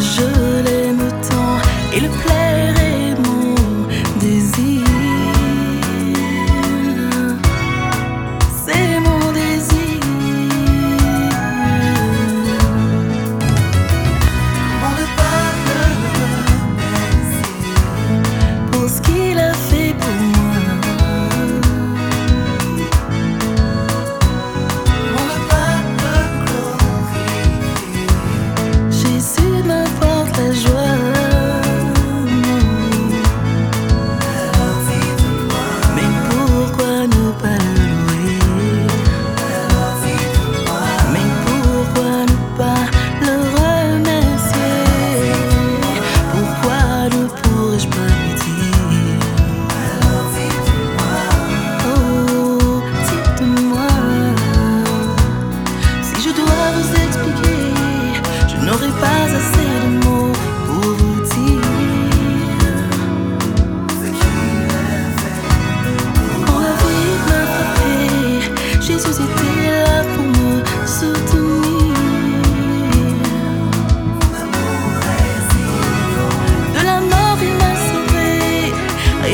je l'aime tant. Et le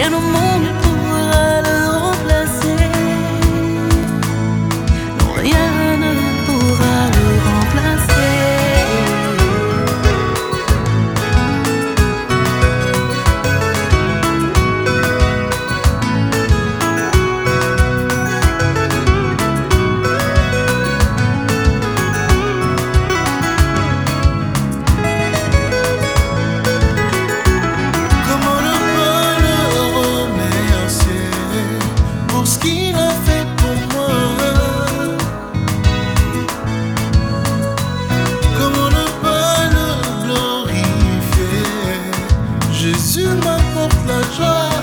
animal qu'il a fait pour moi. Comment ne pas le glorifier Jésus m'apporte la joie.